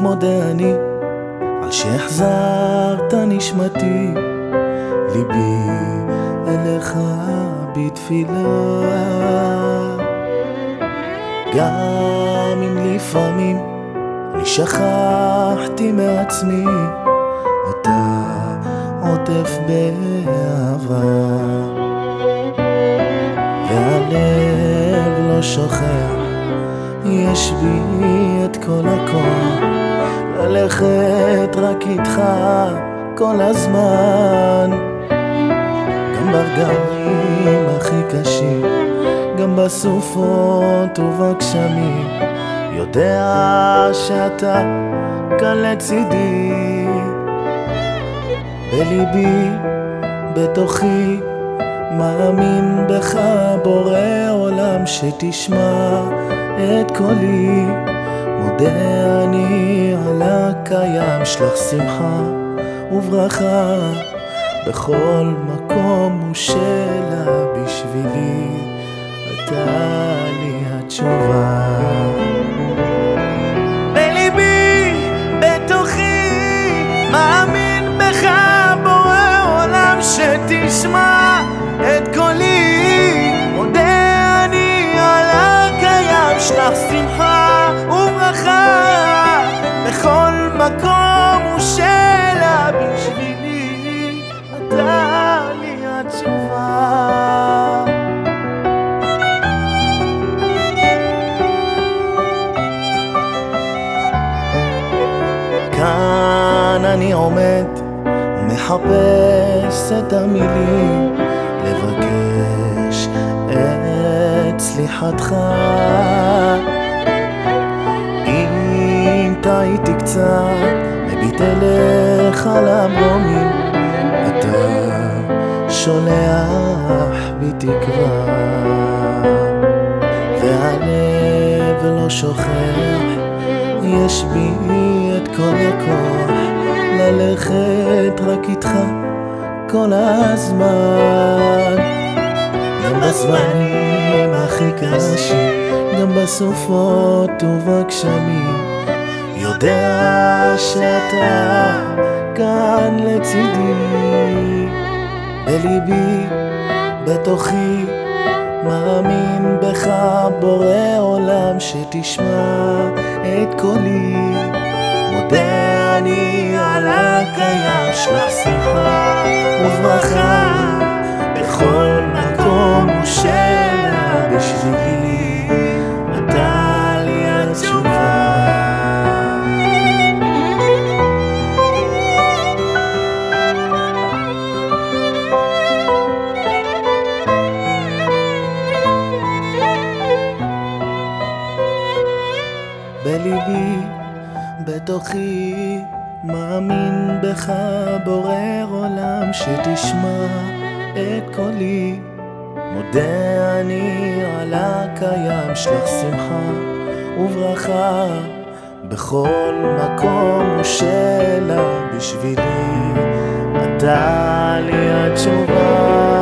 מודה אני על שהחזרת נשמתי. ליבי אליך בתפילה. גם אם לפעמים אני שכחתי מעצמי אותה עוטף באהבה. והלב לא שוכח יש בי את כל הכוח ללכת רק איתך כל הזמן. גם ברגעים הכי קשים גם בסופות ובגשמים יודע שאתה כאן לצידי. בליבי, בתוכי מאמין בך בורא עולם שתשמע את קולי. מודה אני על הקיים שלח שמחה וברכה. בכל מקום ושלה בשבילי. אתה לי התשובה. בליבי, בתוכי, מאמין בך בורא עולם שתשמע בכל מקום ושלה בשבילי. אתה לי התשובה. כאן אני עומד ומחפש את המילים לבקש את סליחתך קצת מביט אליך לברומים אתה שולח בי תקווה והלב לא שוכח יש בי את כל הכוח ללכת רק איתך כל הזמן. גם בזמנים הכי קשים גם בסופות ובגשמים יודע שאתה כאן לצידי. בליבי, בתוכי מאמין בך בורא עולם שתשמע את קולי. מודה אני על הקיים שלח שמחה וברכה בליבי, בתוכי, מאמין בך בורא עולם שתשמע את קולי. מודה אני על הקיים, שלח שמחה וברכה בכל מקום ושלה בשבילי. אתה לי התשובה.